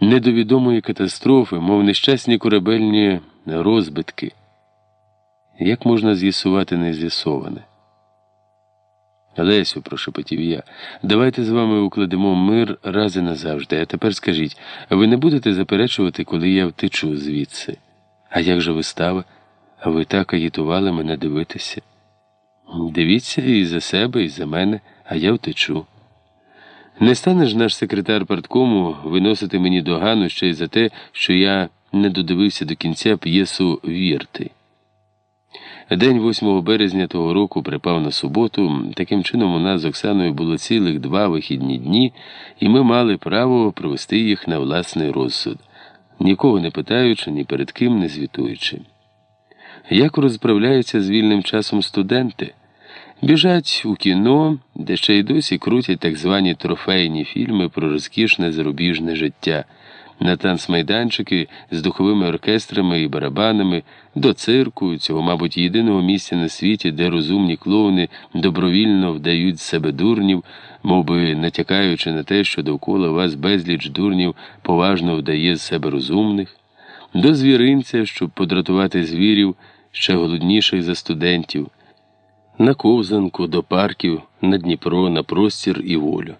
не до відомої катастрофи, мов нещасні корабельні розбитки. Як можна з'ясувати нез'ясоване? Лесю, прошепотів я, давайте з вами укладемо мир раз і назавжди. А тепер скажіть, ви не будете заперечувати, коли я втечу звідси? А як же вистава? А ви так агітували мене дивитися? Дивіться і за себе, і за мене, а я втечу. Не стане ж наш секретар парткому виносити мені догану ще й за те, що я не додивився до кінця п'єсу вірти. День 8 березня того року припав на суботу. Таким чином, у нас з Оксаною було цілих два вихідні дні, і ми мали право провести їх на власний розсуд, нікого не питаючи, ні перед ким не звітуючи. Як розправляються з вільним часом студенти? Біжать у кіно, де ще й досі крутять так звані трофейні фільми про розкішне зарубіжне життя. На танцмайданчики з духовими оркестрами і барабанами, до цирку, цього, мабуть, єдиного місця на світі, де розумні клоуни добровільно вдають себе дурнів, мов би натякаючи на те, що довкола вас безліч дурнів поважно вдає з себе розумних, до звіринця, щоб подратувати звірів ще голодніших за студентів, на ковзанку, до парків, на Дніпро, на простір і волю.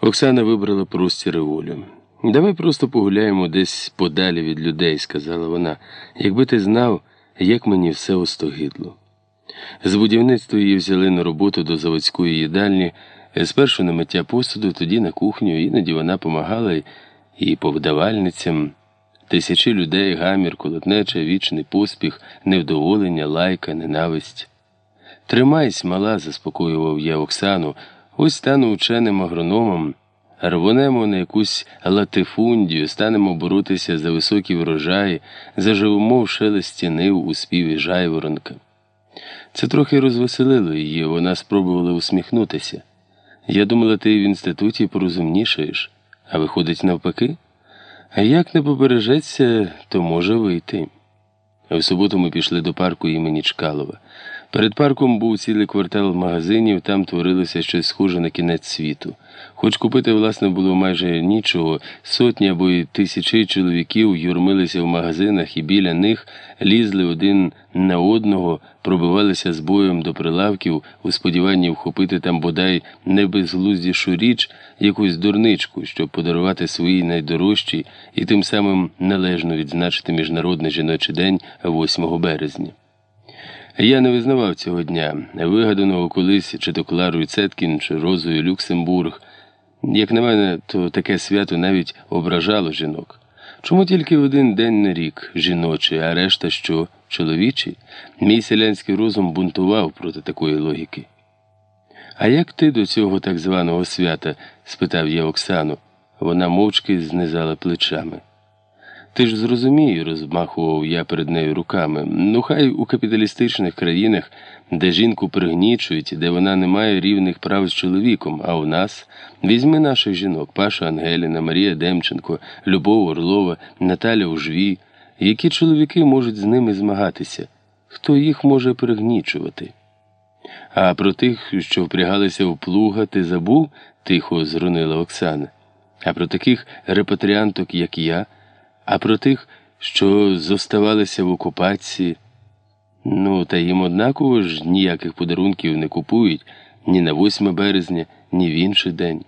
Оксана вибрала простір і волю. Давай просто погуляємо десь подалі від людей, сказала вона, якби ти знав, як мені все остогидло. З будівництва її взяли на роботу до заводської їдальні, спершу на миття посуду, тоді на кухню, іноді вона помагала і повдавальницям. Тисячі людей, гамір, колотнеча, вічний поспіх, невдоволення, лайка, ненависть. Тримайсь, мала, заспокоював я Оксану, ось стану ученим агрономом. Рвонемо на якусь латифундію, станемо боротися за високі врожаї, заживемо в шелесті нив у співі жайворонка. Це трохи розвеселило її, вона спробувала усміхнутися. Я думала, ти в інституті порозумнішаєш, а виходить навпаки. А як не побережеться, то може вийти. В суботу ми пішли до парку імені Чкалова. Перед парком був цілий квартал магазинів, там творилося щось схоже на кінець світу. Хоч купити, власне, було майже нічого, сотні або й тисячі чоловіків юрмилися в магазинах і біля них лізли один на одного, пробивалися з боєм до прилавків у сподіванні вхопити там бодай небезглуздішу річ, якусь дурничку, щоб подарувати своїй найдорожчій і тим самим належно відзначити Міжнародний жіночий день 8 березня. Я не визнавав цього дня, вигаданого колись чи то Кларою Цеткін, чи Розою Люксембург. Як на мене, то таке свято навіть ображало жінок. Чому тільки один день на рік жіночий, а решта що чоловічий? Мій селянський розум бунтував проти такої логіки. А як ти до цього так званого свята? спитав я Оксану. Вона мовчки знизала плечами. Ти ж зрозумій, розмахував я перед нею руками. Ну, хай у капіталістичних країнах, де жінку пригнічують, де вона не має рівних прав з чоловіком, а у нас візьми наших жінок, Паша Ангеліна, Марія Демченко, Любов Орлова, Наталя Ужвій. Які чоловіки можуть з ними змагатися? Хто їх може пригнічувати? А про тих, що впрягалися в плуга, ти забув? тихо зронила Оксана. А про таких репатріанток, як я. А про тих, що зоставалися в окупації, ну, та їм однаково ж ніяких подарунків не купують ні на 8 березня, ні в інший день.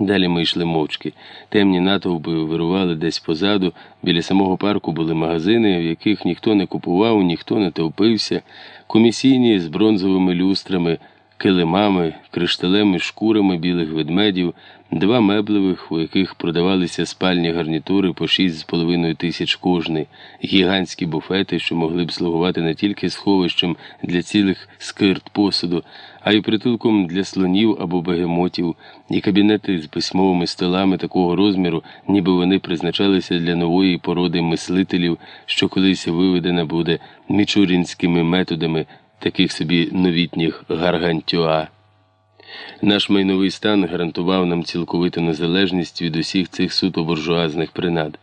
Далі ми йшли мовчки. Темні натовпи вирували десь позаду, біля самого парку були магазини, в яких ніхто не купував, ніхто не товпився, комісійні з бронзовими люстрами килимами, кришталем шкурами білих ведмедів, два меблевих, у яких продавалися спальні гарнітури по шість з половиною тисяч кожний, гігантські буфети, що могли б слугувати не тільки сховищем для цілих скирт посуду, а й притулком для слонів або бегемотів, і кабінети з письмовими столами такого розміру, ніби вони призначалися для нової породи мислителів, що колись виведена буде мічурінськими методами таких собі новітніх гаргантюа. Наш майновий стан гарантував нам цілковиту незалежність від усіх цих суто буржуазних принад.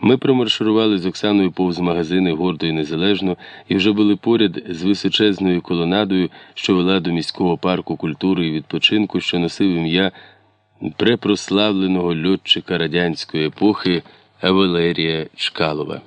Ми промарширували з Оксаною повз магазини гордо і незалежно і вже були поряд з височезною колонадою, що вела до міського парку культури і відпочинку, що носив ім'я препрославленого льотчика радянської епохи Валерія Чкалова.